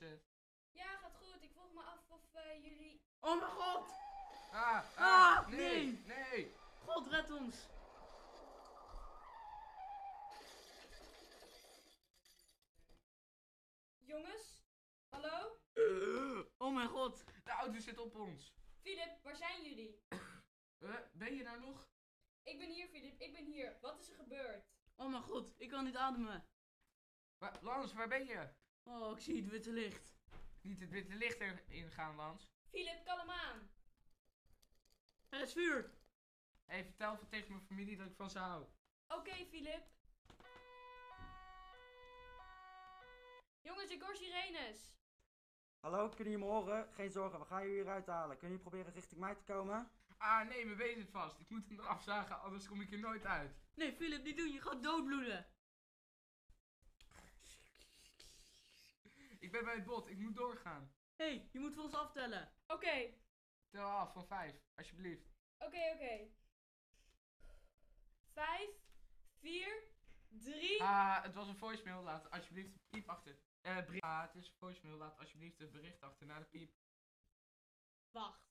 is het? Ja, gaat goed. Ik vroeg me af of eh, jullie... Oh mijn god! Ah, Ah, nee, nee. nee. God, red ons! Jongens? Hallo? Oh mijn god! De auto zit op ons. Filip, waar zijn jullie? Eh, ben je daar nog? Ik ben hier, Filip. Ik ben hier. Wat is er gebeurd? Oh mijn god, ik kan niet ademen. Wa- Lans, waar ben je? Oh, ik zie het witte licht. Niet het witte licht erin gaan, Lans. Filip, kalm aan. Er is vuur! Hey, vertel even tegen mijn familie dat ik van ze hou. Oké, Filip. Jongens, ik hoor sirenes. Hallo, kunnen jullie me horen? Geen zorgen, we gaan jullie hieruit halen. Kunnen jullie proberen richting mij te komen? Ah, nee, mijn been zit vast. Ik moet hem eraf zagen, anders kom ik hier nooit uit. Nee, Philip, niet doen, je gaat doodbloeden. Ben bij het bot, ik moet doorgaan. Hé, hey, je moet voor ons aftellen. Oké, Tel af van vijf, alsjeblieft. oké, oké. Vijf, vier, drie. Ah, het was een voicemail. Laat alsjeblieft een piep achter. Eh, bericht. Ah, het is een voicemail. Laat alsjeblieft het bericht achter naar de piep. Wacht.